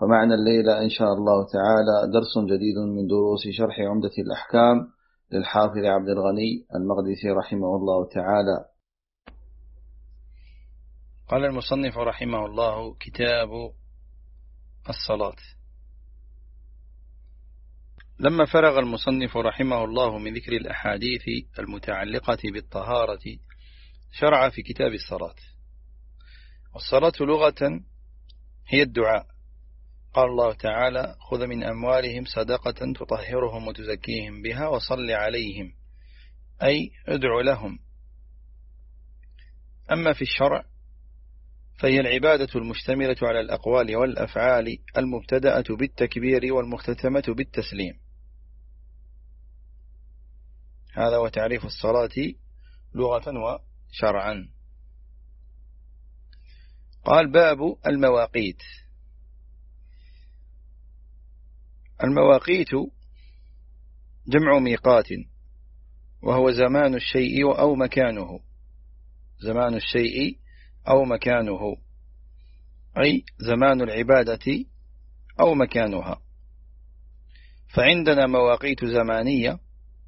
فمعنا الليلة إن شاء الله تعالى درس جديد من دروس شرح عمدة الأحكام للحافظ عبد الغني المقدسي رحمه الله تعالى. قال المصنف رحمه الله كتاب الصلاة. لما فرغ المصنف رحمه الله من ذكر الأحاديث المتعلقة بالطهارة شرع في كتاب الصلاة. والصلاة لغة هي الدعاء. قال الله تعالى خذ من أموالهم صدقة تطهرهم وتزكيهم بها وصل عليهم أي ادع لهم. أما في الشرع فهي العبادة المشتملة على الأقوال والأفعال المبتدأة بالتكبير والمختتمة بالتسليم. هذا وتعريف الصلاة لغة وشرعا. قال باب المواقيت. المواقيت جمع ميقات وهو زمان الشيء أو مكانه. زمان الشيء أو مكانه. أي زمان العبادة أو مكانها. فعندنا مواقيت زمانية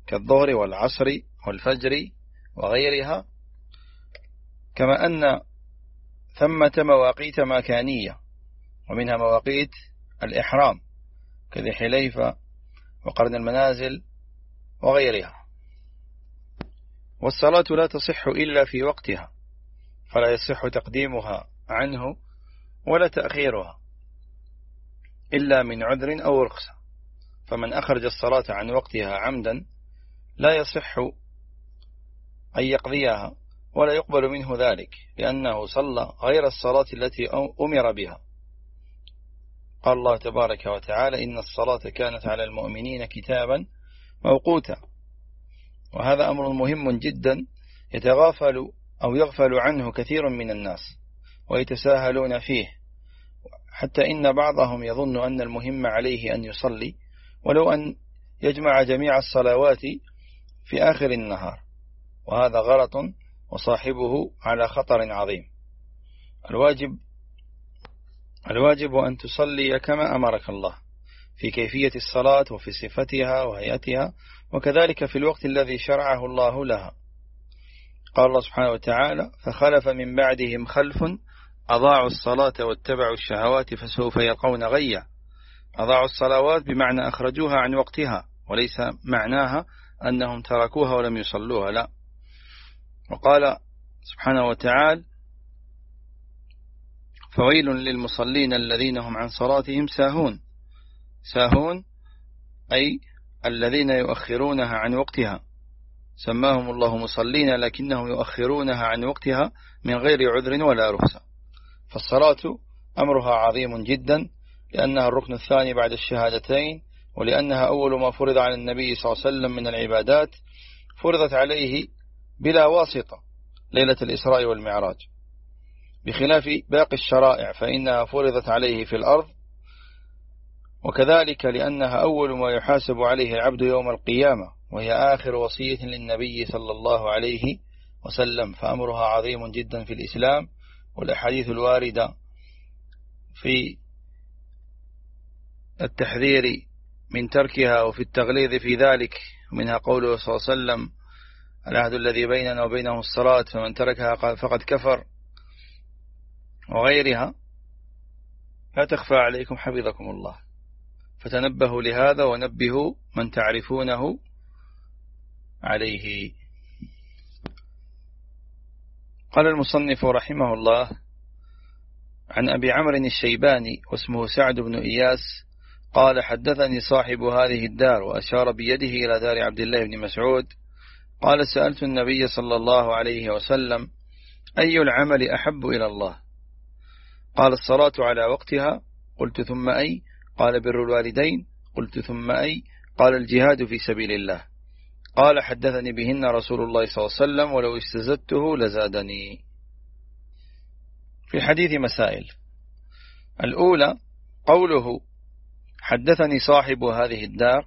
كالظهر والعصر والفجر وغيرها كما أن ثمة مواقيت مكانية ومنها مواقيت الإحرام. كذي حليفة وقرن المنازل وغيرها. والصلاة لا تصح إلا في وقتها فلا يصح تقديمها عنه ولا تأخيرها إلا من عذر أو رخصة فمن أخرج الصلاة عن وقتها عمدا لا يصح أن يقضيها ولا يقبل منه ذلك لأنه صلى غير الصلاة التي أمر بها. قال الله تبارك وتعالى إن الصلاة كانت على المؤمنين كتابا موقوتا. وهذا أمر مهم جدا يتغافل أو يغفل عنه كثير من الناس ويتساهلون فيه. حتى إن بعضهم يظن أن المهم عليه أن يصلي ولو أن يجمع جميع الصلوات في آخر النهار. وهذا غلط وصاحبه على خطر عظيم. الواجب الواجب أن تصلي كما أمرك الله في كيفية الصلاة وفي صفتها وهيئتها وكذلك في الوقت الذي شرعه الله لها. قال الله سبحانه وتعالى فخلف من بعدهم خلف أضاعوا الصلاة واتبعوا الشهوات فسوف يلقون غيا أضاعوا الصلوات بمعنى أخرجوها عن وقتها وليس معناها أنهم تركوها ولم يصلوها لا. وقال سبحانه وتعالى فويل للمصلين الذين هم عن صلاتهم ساهون. ساهون أي الذين يؤخرونها عن وقتها. سماهم الله مصلين لكنهم يؤخرونها عن وقتها من غير عذر ولا رخصة. فالصلاة أمرها عظيم جدا لأنها الركن الثاني بعد الشهادتين ولأنها أول ما فرض على النبي صلى الله عليه وسلم من العبادات فرضت عليه بلا واسطة ليلة الإسراء والمعراج. بخلاف باقي الشرائع فإنها فرضت عليه في الأرض وكذلك لأنها أول ما يحاسب عليه العبد يوم القيامة وهي آخر وصية للنبي صلى الله عليه وسلم فأمرها عظيم جدا في الإسلام والأحاديث الواردة في التحذير من تركها وفي التغليظ في ذلك. ومنها قوله صلى الله عليه وسلم العهد الذي بيننا وبينهم الصلاة فمن تركها فقد كفر. وغيرها لا تخفى عليكم حفظكم الله. فتنبهوا لهذا ونبهوا من تعرفونه عليه. قال المصنف رحمه الله عن أبي عمرو الشيباني واسمه سعد بن إياس قال حدثني صاحب هذه الدار وأشار بيده إلى دار عبد الله بن مسعود قال سألت النبي صلى الله عليه وسلم أي العمل أحب إلى الله؟ قال الصلاة على وقتها قلت ثم أي؟ قال بر الوالدين قلت ثم أي؟ قال الجهاد في سبيل الله. قال حدثني بهن رسول الله صلى الله عليه وسلم ولو استزدته لزادني. في الحديث مسائل. الأولى قوله حدثني صاحب هذه الدار.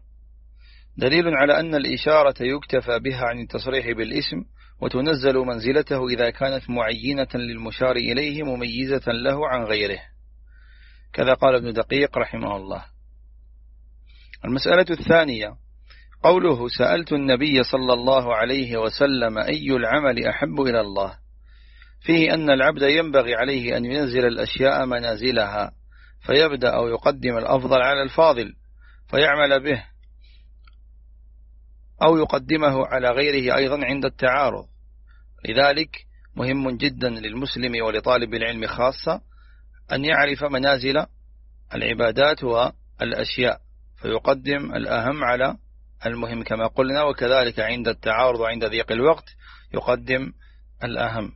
دليل على أن الإشارة يكتفى بها عن التصريح بالاسم وتنزل منزلته إذا كانت معينة للمشار إليه مميزة له عن غيره. كذا قال ابن دقيق رحمه الله. المسألة الثانية قوله سألت النبي صلى الله عليه وسلم أي العمل أحب إلى الله؟ فيه أن العبد ينبغي عليه أن ينزل الأشياء منازلها فيبدأ أو يقدم الأفضل على الفاضل فيعمل به أو يقدمه على غيره أيضا عند التعارض. لذلك مهم جدا للمسلم ولطالب العلم خاصة أن يعرف منازل العبادات والأشياء فيقدم الأهم على المهم. كما قلنا وكذلك عند التعارض وعند ضيق الوقت يقدم الأهم.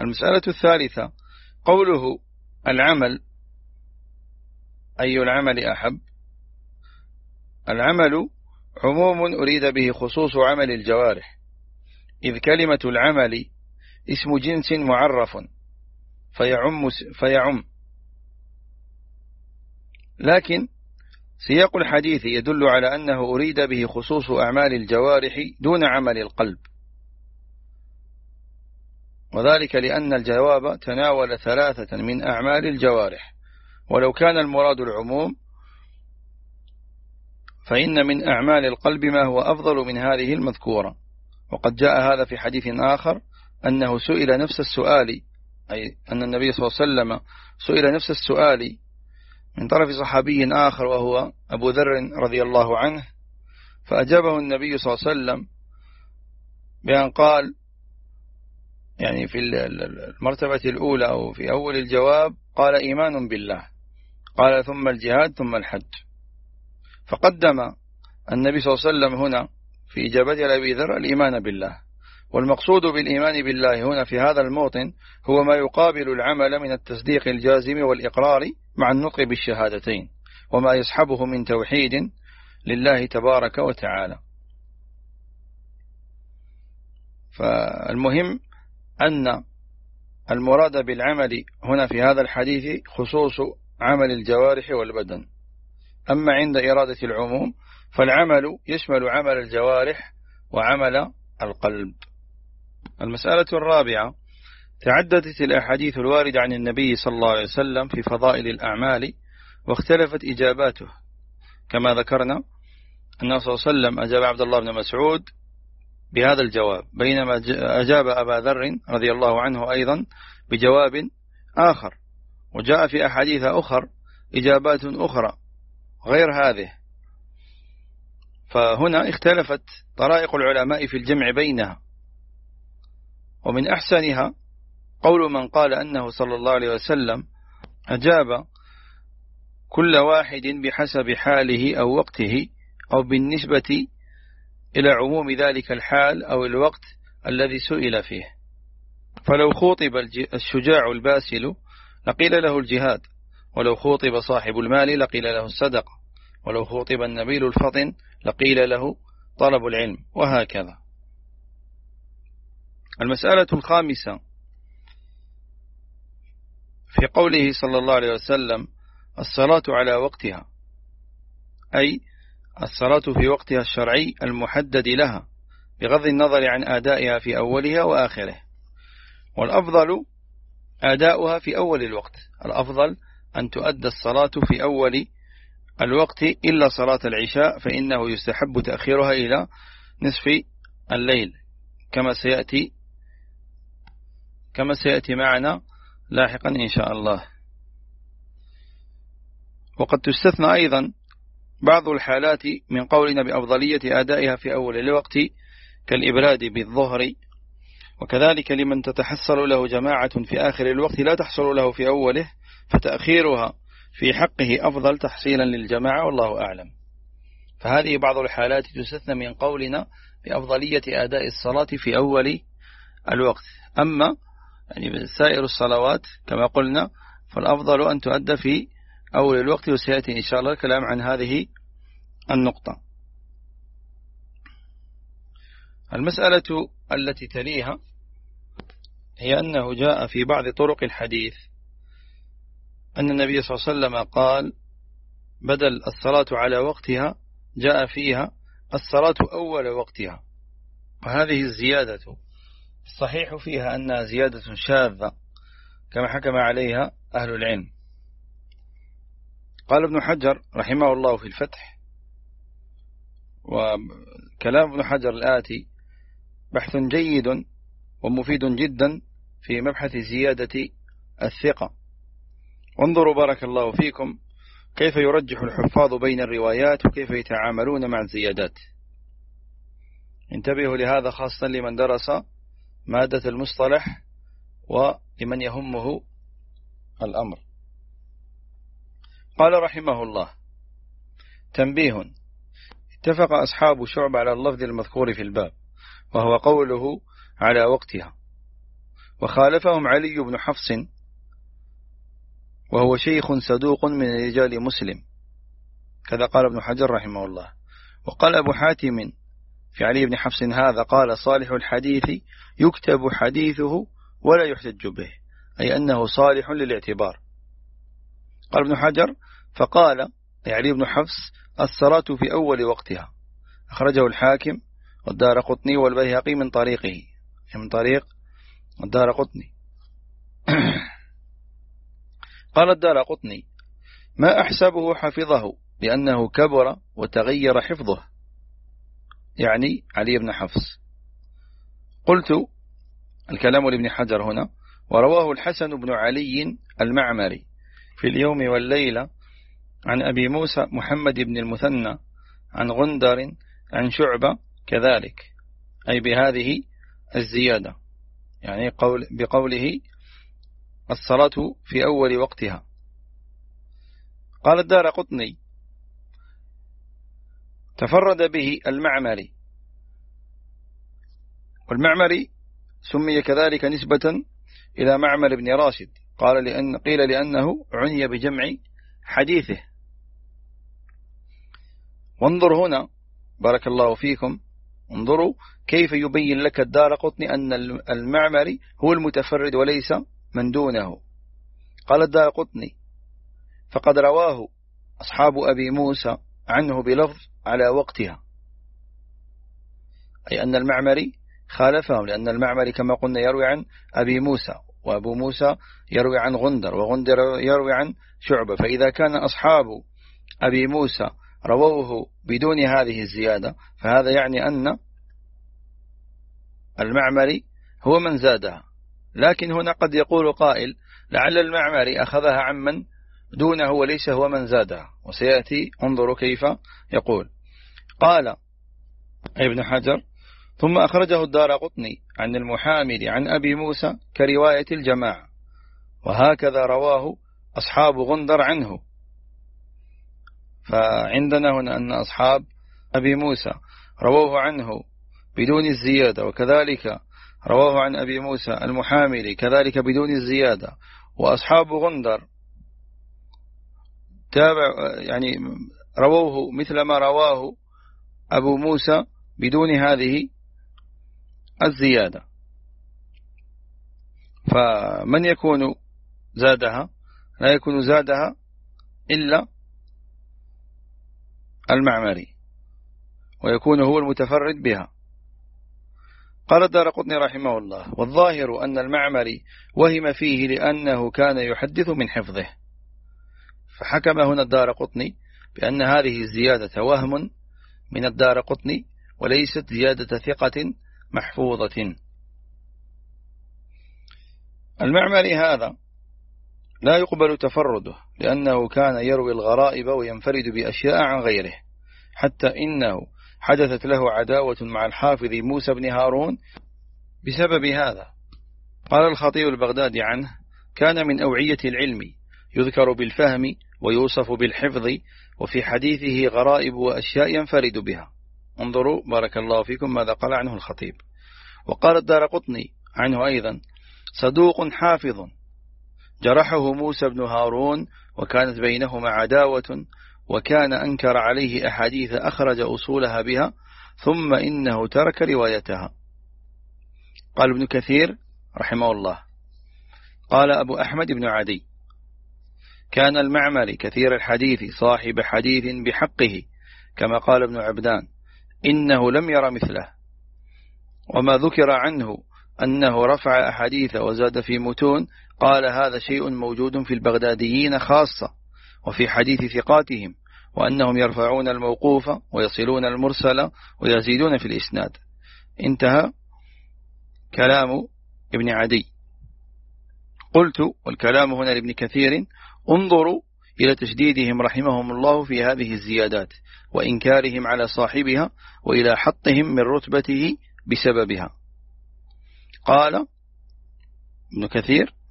المسألة الثالثة قوله العمل أي العمل أحب؟ العمل عموم أريد به خصوص عمل الجوارح. إذ كلمة العمل اسم جنس معرف فيعم, فيعم. لكن سياق الحديث يدل على أنه أريد به خصوص أعمال الجوارح دون عمل القلب. وذلك لأن الجواب تناول ثلاثة من أعمال الجوارح. ولو كان المراد العموم فإن من أعمال القلب ما هو أفضل من هذه المذكورة. وقد جاء هذا في حديث آخر أنه سئل نفس السؤال أي أن النبي صلى الله عليه وسلم سئل نفس السؤال من طرف صحابي آخر وهو أبو ذر رضي الله عنه فأجابه النبي صلى الله عليه وسلم بأن قال يعني في المرتبة الأولى أو في أول الجواب قال إيمان بالله. قال ثم الجهاد ثم الحج. فقدم النبي صلى الله عليه وسلم هنا في إجابته لأبي ذر الإيمان بالله. والمقصود بالإيمان بالله هنا في هذا الموطن هو ما يقابل العمل من التصديق الجازم والإقرار مع النطق بالشهادتين وما يسحبه من توحيد لله تبارك وتعالى. فالمهم أن المراد بالعمل هنا في هذا الحديث خصوص عمل الجوارح والبدن. أما عند إرادة العموم فالعمل يشمل عمل الجوارح وعمل القلب. المسألة الرابعة تعددت الأحاديث الواردة عن النبي صلى الله عليه وسلم في فضائل الأعمال واختلفت إجاباته. كما ذكرنا أنه صلى الله عليه وسلم أجاب عبد الله بن مسعود بهذا الجواب بينما أجاب أبا ذر رضي الله عنه أيضا بجواب آخر. وجاء في أحاديث أخر إجابات أخرى. غير هذه. فهنا اختلفت طرائق العلماء في الجمع بينها. ومن أحسنها قول من قال أنه صلى الله عليه وسلم أجاب كل واحد بحسب حاله أو وقته أو بالنسبة إلى عموم ذلك الحال أو الوقت الذي سئل فيه. فلو خوطب الشجاع الباسل لقيل له الجهاد. ولو خوطب صاحب المال لقيل له الصدقة ولو خوطب النبيل الفطن لقيل له طلب العلم. وهكذا. المسألة الخامسة. في قوله صلى الله عليه وسلم الصلاة على وقتها. أي الصلاة في وقتها الشرعي المحدد لها بغض النظر عن آدائها في أولها وآخره. والأفضل آداؤها في أول الوقت. الأفضل أن تؤدى الصلاة في أول الوقت إلا صلاة العشاء فإنه يستحب تأخيرها إلى نصف الليل. كما سيأتي كما سيأتي معنا لاحقا إن شاء الله. وقد تستثنى أيضا بعض الحالات من قولنا بأفضلية أدائها في أول الوقت كالإبراد بالظهر وكذلك لمن تتحصل له جماعة في آخر الوقت لا تحصل له في أوله فتأخيرها في حقه أفضل تحصيلا للجماعة والله أعلم. فهذه بعض الحالات تستثنى من قولنا بأفضلية أداء الصلاة في أول الوقت. أما يعني سائر الصلوات كما قلنا فالأفضل أن تؤدى في أول الوقت وسيأتي إن شاء الله الكلام عن هذه النقطة. المسألة التي تليها هي أنه جاء في بعض طرق الحديث. أن النبي صلى الله عليه وسلم قال بدل الصلاة على وقتها جاء فيها الصلاة أول وقتها. وهذه الزيادة. الصحيح فيها أنها زيادة شاذة كما حكم عليها أهل العلم. قال ابن حجر رحمه الله في الفتح وكلام ابن حجر الآتي بحث جيد ومفيد جدا في مبحث زيادة الثقة. وانظروا بارك الله فيكم كيف يرجح الحفاظ بين الروايات وكيف يتعاملون مع الزيادات. انتبهوا لهذا خاصة لمن درس مادة المصطلح ولمن يهمه الأمر. قال رحمه الله تنبيه اتفق أصحاب شعب على اللفظ المذكور في الباب وهو قوله على وقتها. وخالفهم علي بن حفص وهو شيخ صدوق من رجال مسلم. كذا قال ابن حجر رحمه الله. وقال أبو حاتم في علي بن حفص هذا قال صالح الحديث يكتب حديثه ولا يحتج به أي أنه صالح للاعتبار. قال ابن حجر فقال علي بن حفص الصلاة في أول وقتها. أخرجه الحاكم والدار قطني والبيهقي من طريقه من طريق الدار قطني. قال الدار قطني ما أحسبه حفظه لأنه كبر وتغير حفظه. يعني علي بن حفص. قلت الكلام لابن حجر هنا ورواه الحسن بن علي المعمري في اليوم والليلة عن أبي موسى محمد بن المثنى عن غندر عن شعبة كذلك أي بهذه الزيادة. يعني قول بقوله الصلاة في أول وقتها. قال الدار قطني. تفرد به المعمري. والمعمري سمي كذلك نسبة إلى معمر بن راشد. قال لأن قيل لأنه عني بجمع حديثه. وانظر هنا بارك الله فيكم انظروا كيف يبين لك الدار قطني أن المعمري هو المتفرد وليس من دونه. قال الدار قطني فقد رواه أصحاب أبي موسى عنه بلفظ على وقتها. أي أن المعمري خالفهم لأن المعمري كما قلنا يروي عن أبي موسى وأبو موسى يروي عن غندر وغندر يروي عن شعبة. فإذا كان أصحاب أبي موسى رووه بدون هذه الزيادة. فهذا يعني أن المعمري هو من زادها. لكن هنا قد يقول قائل لعل المعمري أخذها عمن دونه وليس هو من زادها. وسيأتي انظروا كيف يقول. قال ابن حجر ثم أخرجه الدار قطني عن المحامل عن أبي موسى كرواية الجماعة. وهكذا رواه أصحاب غندر عنه. فعندنا هنا أن أصحاب أبي موسى رووه عنه بدون الزيادة وكذلك رواه عن أبي موسى المحامل كذلك بدون الزيادة. وأصحاب غندر تابع يعني رووه مثل ما رواه أبو موسى بدون هذه الزيادة. فمن يكون زادها؟ لا يكون زادها إلا المعمري ويكون هو المتفرد بها. قال الدار قطني رحمه الله والظاهر أن المعمري وهم فيه لأنه كان يحدث من حفظه. فحكم هنا الدار قطني بأن هذه الزيادة وهم من الدار قطني وليست زيادة ثقة محفوظة. المعمري هذا لا يقبل تفرده لأنه كان يروي الغرائب وينفرد بأشياء عن غيره حتى إنه حدثت له عداوة مع الحافظ موسى بن هارون بسبب هذا. قال الخطيب البغدادي عنه كان من أوعية العلم يذكر بالفهم ويوصف بالحفظ وفي حديثه غرائب وأشياء ينفرد بها. انظروا بارك الله فيكم ماذا قال عنه الخطيب. وقال الدار قطني عنه أيضا صدوق حافظ جرحه موسى بن هارون وكانت بينهما عداوة وكان أنكر عليه أحاديث أخرج أصولها بها ثم إنه ترك روايتها. قال ابن كثير رحمه الله. قال أبو أحمد بن عدي كان المعمر كثير الحديث صاحب حديث بحقه كما قال ابن عبدان إنه لم ير مثله. وما ذكر عنه أنه رفع أحاديث وزاد في متون قال هذا شيء موجود في البغداديين خاصة وفي حديث ثقاتهم وأنهم يرفعون الموقوف ويصلون المرسل ويزيدون في الإسناد. انتهى كلام ابن عدي. قلت والكلام هنا لابن كثير انظروا إلى تشديدهم رحمهم الله في هذه الزيادات وإنكارهم على صاحبها وإلى حطهم من رتبته بسببها. قال ابن كثير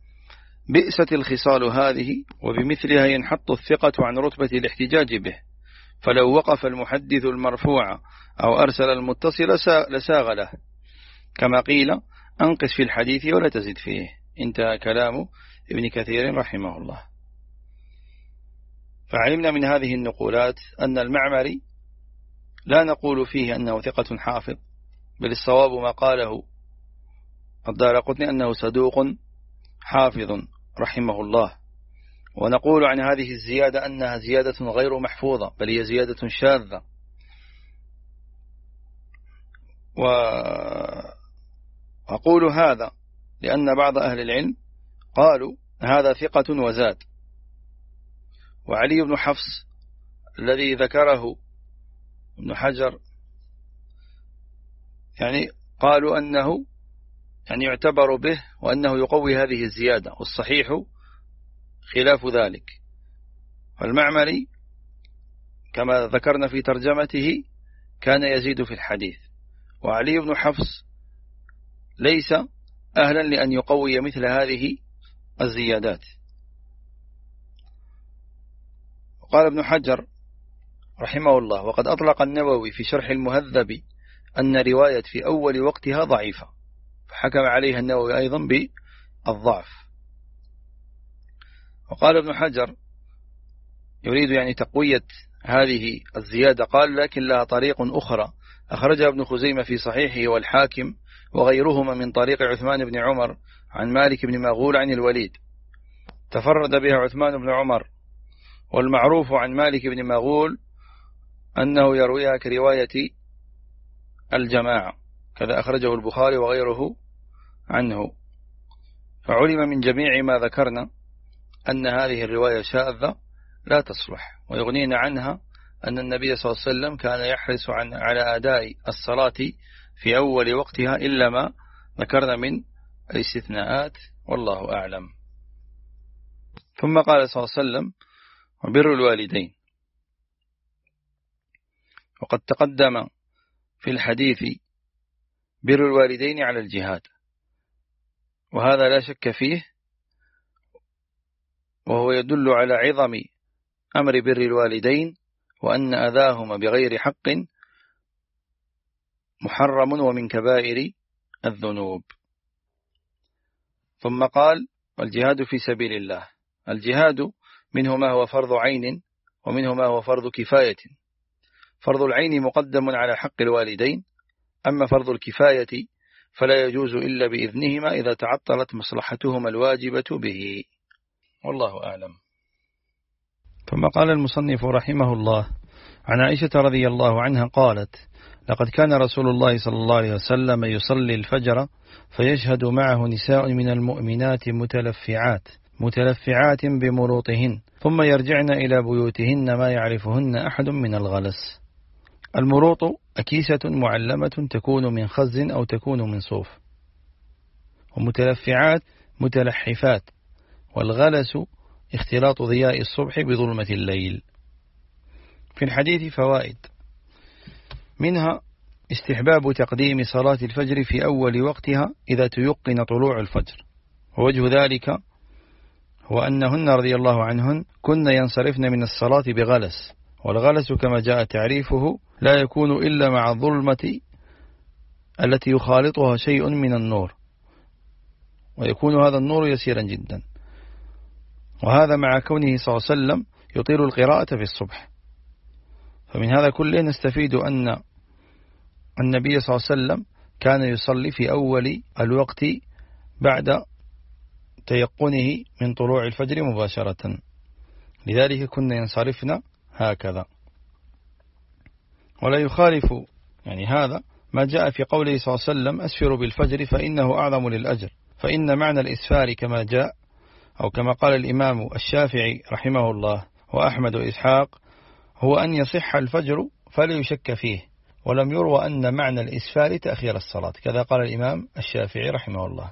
بئست الخصال هذه وبمثلها ينحط الثقة عن رتبة الاحتجاج به. فلو وقف المحدث المرفوع أو أرسل المتصل لساغ له. كما قيل أنقص في الحديث ولا تزد فيه. انتهى كلام ابن كثير رحمه الله. فعلمنا من هذه النقولات أن المعمري لا نقول فيه أنه ثقة حافظ بل الصواب ما قاله الدار قطني أنه صدوق حافظ. رحمه الله ونقول عن هذه الزيادة أنها زيادة غير محفوظة بل هي زيادة شاذة. وأقول هذا لأن بعض أهل العلم قالوا هذا ثقة وزاد. وعلي بن حفص الذي ذكره ابن حجر يعني قالوا أنه يعني يعتبر به وأنه يقوي هذه الزيادة والصحيح خلاف ذلك. والمعمري كما ذكرنا في ترجمته كان يزيد في الحديث وعلي بن حفص ليس أهلا لأن يقوي مثل هذه الزيادات. قال ابن حجر رحمه الله وقد أطلق النووي في شرح المهذب أن رواية في أول وقتها ضعيفة فحكم عليها النووي أيضا بالضعف. وقال ابن حجر يريد يعني تقوية هذه الزيادة قال لكن لها طريق أخرى. أخرجها ابن خزيمة في صحيحه والحاكم وغيرهما من طريق عثمان بن عمر عن مالك بن مغول عن الوليد. تفرد بها عثمان بن عمر والمعروف عن مالك بن مغول أنه يرويها كرواية الجماعة كذا أخرجه البخاري وغيره عنه. فعلم من جميع ما ذكرنا أن هذه الرواية شاذة لا تصلح ويغنينا عنها أن النبي صلى الله عليه وسلم كان يحرص عن على أداء الصلاة في أول وقتها إلا ما ذكرنا من الاستثناءات والله أعلم. ثم قال صلى الله عليه وسلم وبر الوالدين وقد تقدم في الحديث بر الوالدين على الجهاد وهذا لا شك فيه وهو يدل على عظم أمر بر الوالدين وأن أذاهما بغير حق محرم ومن كبائر الذنوب. ثم قال والجهاد في سبيل الله. الجهاد منه ما هو فرض عين ومنه ما هو فرض كفاية. فرض العين مقدم على حق الوالدين أما فرض الكفاية فلا يجوز إلا بإذنهما إذا تعطلت مصلحتهما الواجبة به. والله أعلم. ثم قال المصنف رحمه الله عن عائشة رضي الله عنها قالت لقد كان رسول الله صلى الله عليه وسلم يصلي الفجر فيشهد معه نساء من المؤمنات متلفعات متلفعات بمروطهن ثم يرجعن إلى بيوتهن ما يعرفهن أحد من الغلس. المروط أكيسة معلمة تكون من خز أو تكون من صوف. ومتلفعات متلحفات. والغلس اختلاط ضياء الصبح بظلمة الليل. في الحديث فوائد. منها استحباب تقديم صلاة الفجر في أول وقتها إذا تيقن طلوع الفجر. ووجه ذلك هو أنهن رضي الله عنهن كن ينصرفن من الصلاة بغلس. والغلس كما جاء تعريفه لا يكون إلا مع الظلمة التي يخالطها شيء من النور. ويكون هذا النور يسيرا جدا. وهذا مع كونه صلى الله عليه وسلم يطيل القراءة في الصبح. فمن هذا كله نستفيد أن النبي صلى الله عليه وسلم كان يصلي في أول الوقت بعد تيقنه من طلوع الفجر مباشرة. لذلك كنا ينصرفنا هكذا. ولا يخالف يعني هذا ما جاء في قوله صلى الله عليه وسلم أسفر بالفجر فإنه أعظم للأجر. فإن معنى الإسفار كما جاء أو كما قال الإمام الشافعي رحمه الله وأحمد وإسحاق هو أن يصح الفجر فلا يشك فيه ولم يروى أن معنى الإسفار تأخير الصلاة كذا قال الإمام الشافعي رحمه الله.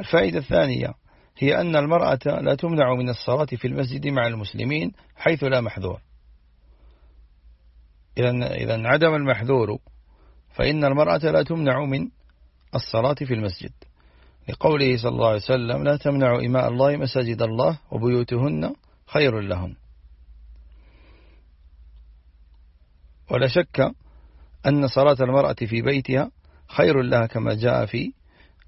الفائدة الثانية هي أن المرأة لا تمنع من الصلاة في المسجد مع المسلمين حيث لا محذور. إذا عدم المحذور فإن المرأة لا تمنع من الصلاة في المسجد. لقوله صلى الله عليه وسلم لا تمنع إماء الله مساجد الله وبيوتهن خير لهن ولا شك أن صلاة المرأة في بيتها خير لها كما جاء في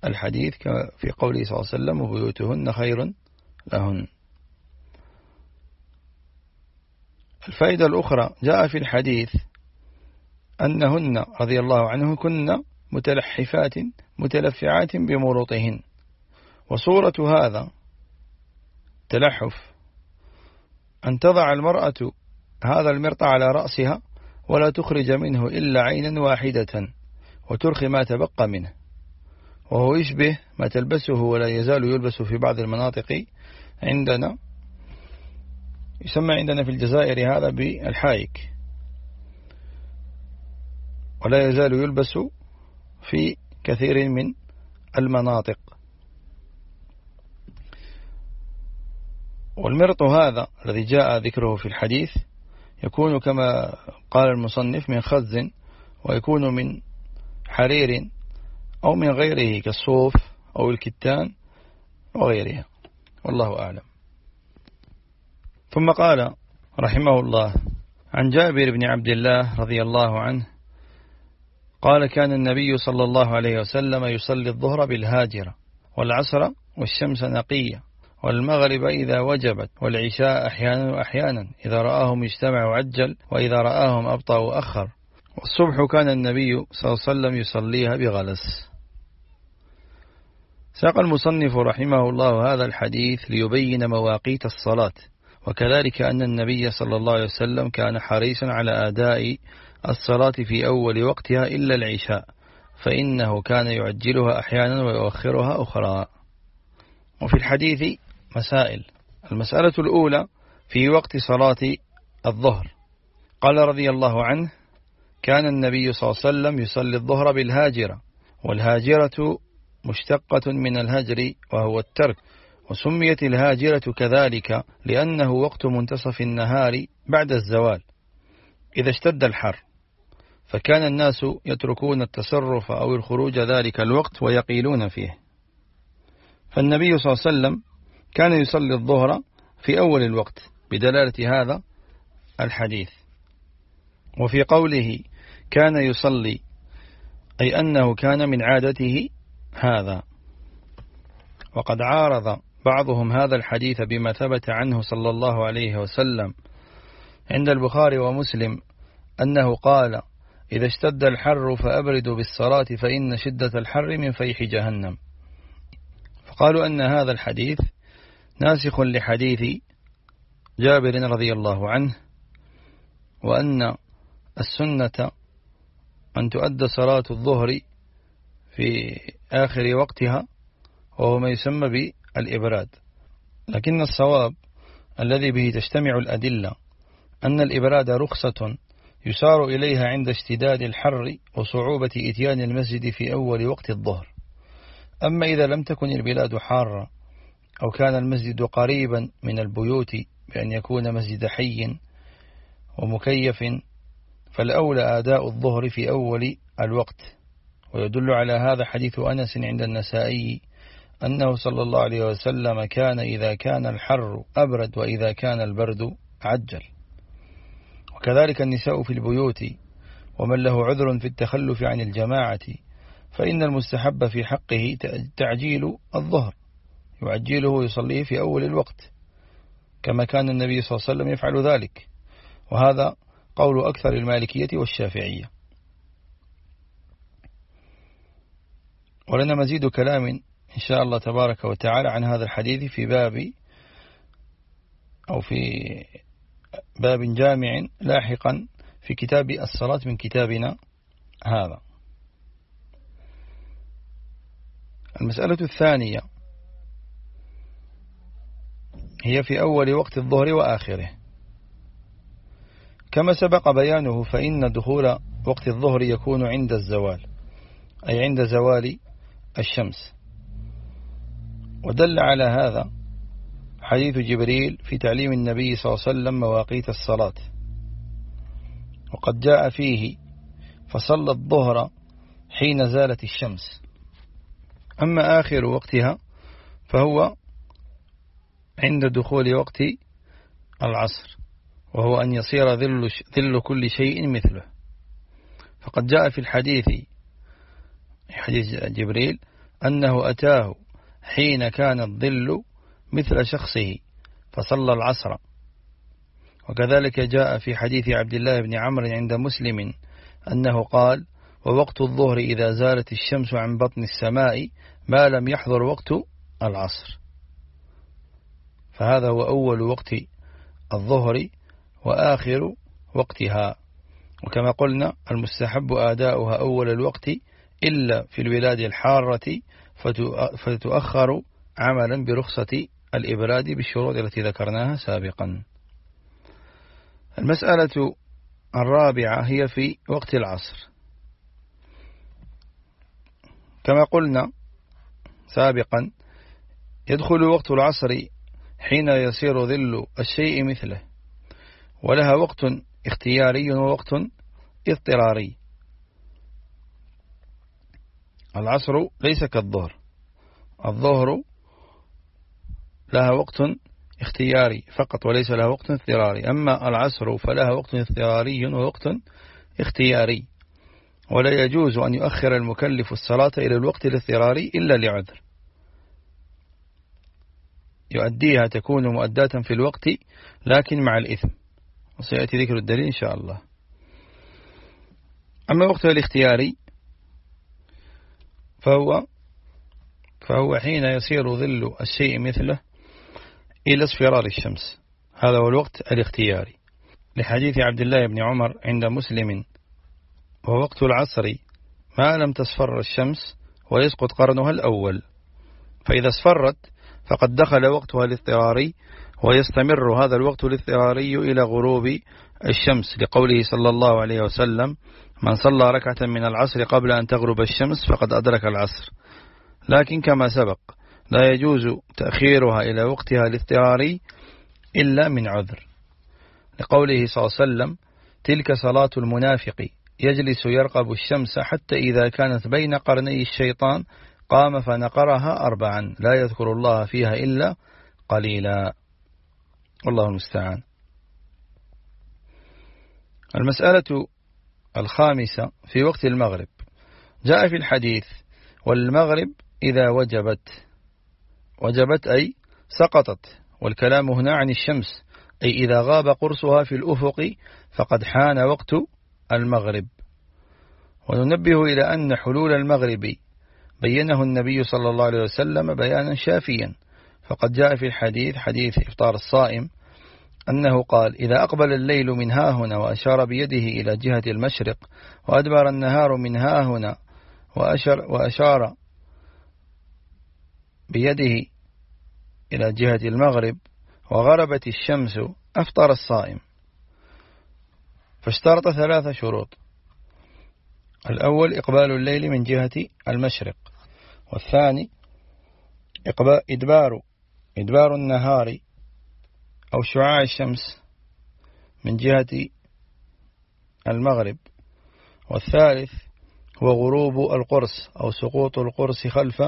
الحديث في قوله صلى الله عليه وسلم وبيوتهن خير لهن. الفائدة الأخرى جاء في الحديث أنهن رضي الله عنه كن متلحفات متلفعات بمروطهن. وصورة هذا تلحف. أن تضع المرأة هذا المرط على رأسها ولا تخرج منه إلا عينا واحدة وترخي ما تبقى منه. وهو يشبه ما تلبسه ولا يزال يلبس في بعض المناطق عندنا يسمى عندنا في الجزائر هذا بالحايك ولا يزال يلبس في كثير من المناطق. والمرط هذا الذي جاء ذكره في الحديث يكون كما قال المصنف من خز ويكون من حرير أو من غيره كالصوف أو الكتان وغيرها. والله أعلم. ثم قال رحمه الله عن جابر بن عبد الله رضي الله عنه قال كان النبي صلى الله عليه وسلم يصلي الظهر بالهاجرة والعصر والشمس نقية والمغرب إذا وجبت والعشاء أحيانا وأحيانا إذا رآهم اجتمع عجل وإذا رآهم أبطأ وأخر. والصبح كان النبي صلى الله عليه وسلم يصليها بغلس. ساق المصنف رحمه الله هذا الحديث ليبين مواقيت الصلاة. وكذلك أن النبي صلى الله عليه وسلم كان حريصا على أداء الصلاة في أول وقتها إلا العشاء فإنه كان يعجلها أحيانا ويؤخرها أخرى. وفي الحديث مسائل. المسألة الأولى في وقت صلاة الظهر. قال رضي الله عنه كان النبي صلى الله عليه وسلم يصلي الظهر بالهاجرة والهاجرة مشتقة من الهجر وهو الترك. وسميت الهاجرة كذلك لأنه وقت منتصف النهار بعد الزوال إذا اشتد الحر. فكان الناس يتركون التصرف أو الخروج ذلك الوقت ويقيلون فيه. فالنبي صلى الله عليه وسلم كان يصلي الظهر في أول الوقت بدلالة هذا الحديث. وفي قوله كان يصلي أي أنه كان من عادته هذا. وقد عارض بعضهم هذا الحديث بما ثبت عنه صلى الله عليه وسلم. عند البخاري ومسلم أنه قال إذا اشتد الحر فأبردوا بالصلاة فإن شدة الحر من فيح جهنم. فقالوا أن هذا الحديث ناسخ لحديث جابر رضي الله عنه وأن السنة أن تؤدى صلاة الظهر في آخر وقتها وهو ما يسمى بالإبراد لكن الصواب الذي به تجتمع الأدلة أن الإبراد رخصة يسار إليها عند اشتداد الحر وصعوبة إتيان المسجد في أول وقت الظهر. أما إذا لم تكن البلاد حارة أو كان المسجد قريبا من البيوت بأن يكون مسجد حي ومكيف فالأولى آداء الظهر في أول الوقت. ويدل على هذا حديث أنس عند النسائي أنه صلى الله عليه وسلم كان إذا كان الحر أبرد وإذا كان البرد عجل. وكذلك النساء في البيوت ومن له عذر في التخلف عن الجماعة فإن المستحب في حقه تعجيل الظهر. يعجله ويصليه في أول الوقت كما كان النبي صلى الله عليه وسلم يفعل ذلك. وهذا قول أكثر المالكية والشافعية. ولنا مزيد كلام إن شاء الله تبارك وتعالى عن هذا الحديث في باب أو في باب جامع لاحقا في كتاب الصلاة من كتابنا هذا. المسألة الثانية هي في أول وقت الظهر وآخره. كما سبق بيانه فإن دخول وقت الظهر يكون عند الزوال أي عند زوال الشمس. ودل على هذا حديث جبريل في تعليم النبي صلى الله عليه وسلم مواقيت الصلاة. وقد جاء فيه فصلى الظهر حين زالت الشمس. أما آخر وقتها فهو عند دخول وقت العصر وهو أن يصير ذل, ذل كل شيء مثله. فقد جاء في الحديث حديث جبريل أنه أتاه حين كان الظل مثل شخصه فصلى العصر. وكذلك جاء في حديث عبد الله بن عمرو عند مسلم أنه قال ووقت الظهر إذا زالت الشمس عن بطن السماء ما لم يحضر وقت العصر فهذا هو أول وقت الظهر وآخر وقتها. وكما قلنا المستحب آداؤها أول الوقت إلا في البلاد الحارة فتؤخر عملا برخصة الإبراد بالشروط التي ذكرناها سابقا. المسألة الرابعة هي في وقت العصر. كما قلنا سابقا يدخل وقت العصر حين يصير ظل الشيء مثله ولها وقت اختياري ووقت اضطراري. العصر ليس كالظهر. الظهر لها وقت اختياري فقط وليس لها وقت اضطراري. أما العصر فلها وقت اضطراري ووقت اختياري. ولا يجوز أن يؤخر المكلف الصلاة إلى الوقت الاضطراري إلا لعذر. يؤديها تكون مؤداة في الوقت لكن مع الإثم. وسيأتي ذكر الدليل إن شاء الله. أما وقتها الاختياري فهو فهو حين يصير ظل الشيء مثله إلى اصفرار الشمس. هذا هو الوقت الاختياري. لحديث عبد الله بن عمر عند مسلم. ووقت العصر ما لم تصفر الشمس ويسقط قرنها الأول. فإذا اصفرت فقد دخل وقتها الاضطراري ويستمر هذا الوقت الاضطراري إلى غروب الشمس لقوله صلى الله عليه وسلم من صلى ركعة من العصر قبل أن تغرب الشمس فقد أدرك العصر. لكن كما سبق لا يجوز تأخيرها إلى وقتها الاضطراري إلا من عذر. لقوله صلى الله عليه وسلم تلك صلاة المنافق يجلس يرقب الشمس حتى إذا كانت بين قرني الشيطان قام فنقرها أربعا. لا يذكر الله فيها إلا قليلا. والله المستعان. المسألة الخامسة في وقت المغرب. جاء في الحديث والمغرب إذا وجبت. وجبت أي سقطت. والكلام هنا عن الشمس أي إذا غاب قرصها في الأفق فقد حان وقت المغرب. وننبه إلى أن حلول المغرب بينه النبي صلى الله عليه وسلم بيانا شافيا. فقد جاء في الحديث حديث إفطار الصائم أنه قال إذا أقبل الليل من ها هنا وأشار بيده إلى جهة المشرق وأدبر النهار من ها هنا وأشار, وأشار بيده إلى جهة المغرب وغربت الشمس أفطر الصائم. فاشترط ثلاث شروط. الأول إقبال الليل من جهة المشرق. والثاني إدبار إدبار النهار أو شعاع الشمس من جهة المغرب. والثالث هو غروب القرص أو سقوط القرص خلف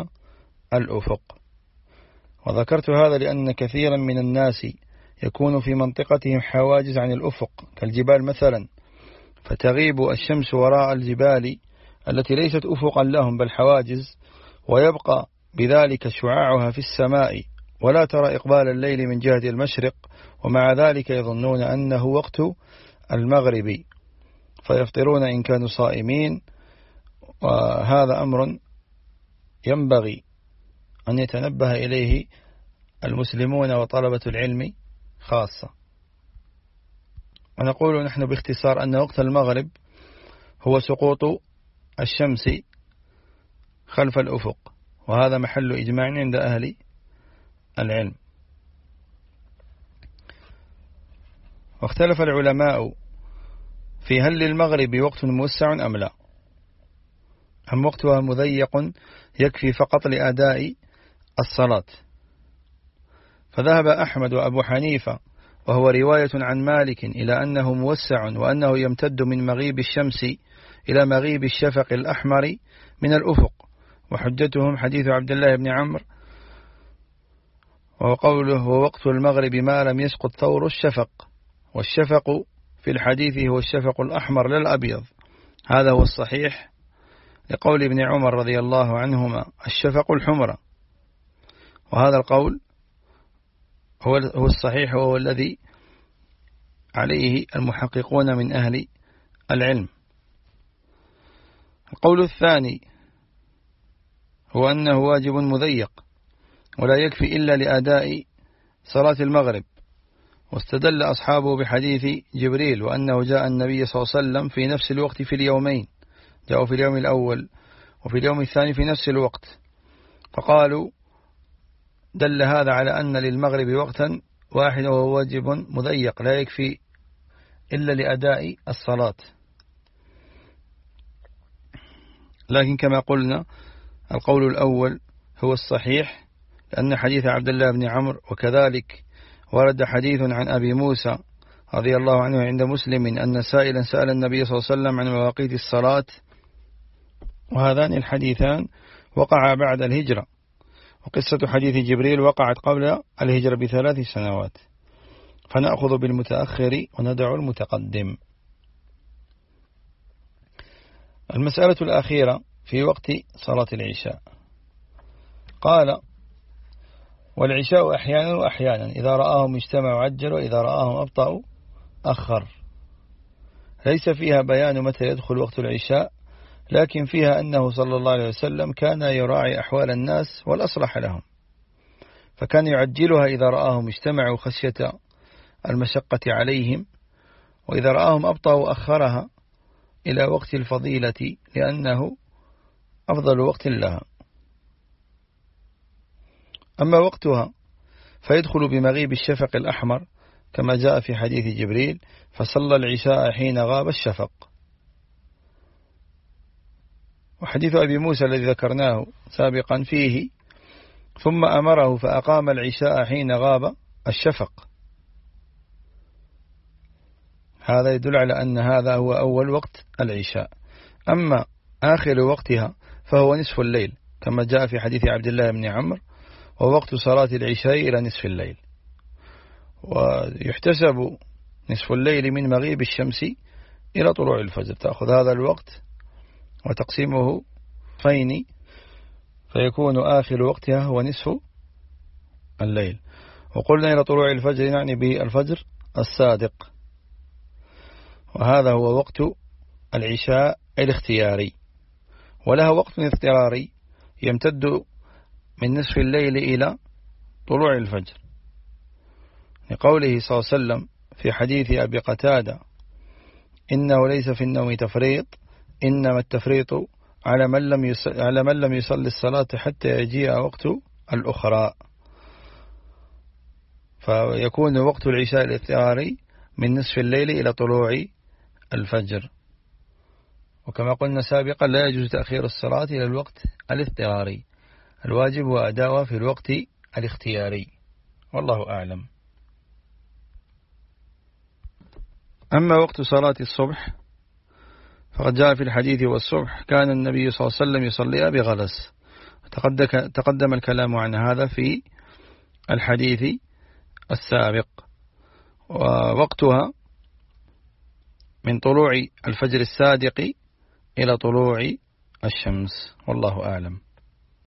الأفق. وذكرت هذا لأن كثيرا من الناس يكون في منطقتهم حواجز عن الأفق كالجبال مثلا. فتغيب الشمس وراء الجبال التي ليست أفقا لهم بل حواجز. ويبقى بذلك شعاعها في السماء. ولا ترى إقبال الليل من جهة المشرق ومع ذلك يظنون أنه وقت المغرب فيفطرون إن كانوا صائمين وهذا أمر ينبغي أن يتنبه إليه المسلمون وطلبة العلم خاصة. ونقول نحن باختصار أن وقت المغرب هو سقوط الشمس خلف الأفق وهذا محل إجماع عند أهل العلم. واختلف العلماء في هل للمغرب وقت موسع أم لا. أم وقتها مضيق يكفي فقط لأداء الصلاة. فذهب أحمد وأبو حنيفة وهو رواية عن مالك إلى أنه موسع وأنه يمتد من مغيب الشمس إلى مغيب الشفق الأحمر من الأفق. وحجتهم حديث عبد الله بن عمرو وهو قوله هو وقت المغرب ما لم يسقط ثور الشفق. والشفق في الحديث هو الشفق الأحمر لا الأبيض. هذا هو الصحيح لقول ابن عمر رضي الله عنهما الشفق الحمر وهذا القول هو هو الصحيح وهو الذي عليه المحققون من أهل العلم. القول الثاني هو أنه واجب مذيق ولا يكفي إلا لأداء صلاة المغرب. واستدل أصحابه بحديث جبريل وأنه جاء النبي صلى الله عليه وسلم في نفس الوقت في اليومين. جاءوا في اليوم الأول وفي اليوم الثاني في نفس الوقت. فقالوا دل هذا على أن للمغرب وقتا واحد وهو واجب مضيق لا يكفي إلا لأداء الصلاة. لكن كما قلنا القول الأول هو الصحيح لأن حديث عبد الله بن عمرو وكذلك ورد حديث عن أبي موسى رضي الله عنه عند مسلم أن سائلا سأل النبي صلى الله عليه وسلم عن مواقيت الصلاة. وهذان الحديثان وقعا بعد الهجرة. وقصة حديث جبريل وقعت قبل الهجرة بثلاث سنوات. فنأخذ بالمتأخر وندع المتقدم. المسألة الأخيرة في وقت صلاة العشاء. قال والعشاء أحيانا وأحيانا. إذا رآهم اجتمعوا عجل وإذا رآهم أبطأوا أخر. ليس فيها بيان متى يدخل وقت العشاء لكن فيها أنه صلى الله عليه وسلم كان يراعي أحوال الناس والأصلح لهم. فكان يعجلها إذا رآهم اجتمعوا خشية المشقة عليهم وإذا رآهم أبطأوا أخرها إلى وقت الفضيلة لأنه أفضل وقت لها. أما وقتها فيدخل بمغيب الشفق الأحمر كما جاء في حديث جبريل فصلى العشاء حين غاب الشفق. وحديث أبي موسى الذي ذكرناه سابقا فيه ثم أمره فأقام العشاء حين غاب الشفق. هذا يدل على أن هذا هو أول وقت العشاء. أما آخر وقتها فهو نصف الليل كما جاء في حديث عبد الله بن عمرو ووقت صلاة العشاء إلى نصف الليل. ويحتسب نصف الليل من مغيب الشمس إلى طلوع الفجر. تأخذ هذا الوقت وتقسيمه فين فيكون آخر وقتها هو نصف الليل. وقلنا إلى طلوع الفجر نعني به الفجر الصادق وهذا هو وقت العشاء الاختياري. ولها وقت اضطراري يمتد من نصف الليل إلى طلوع الفجر. لقوله صلى الله عليه وسلم في حديث أبي قتادة إنه ليس في النوم تفريط إنما التفريط على من لم يصل على من لم يصلي الصلاة حتى يجيء وقت الأخرى. فيكون وقت العشاء الاضطراري من نصف الليل إلى طلوع الفجر. وكما قلنا سابقا لا يجوز تأخير الصلاة إلى الوقت الاضطراري الواجب هو أداؤها في الوقت الاختياري. والله أعلم. أما وقت صلاة الصبح فقد جاء في الحديث والصبح كان النبي صلى الله عليه وسلم يصلي بغلس. تقدم الكلام عن هذا في الحديث السابق. ووقتها من طلوع الفجر السادق إلى طلوع الشمس. والله أعلم.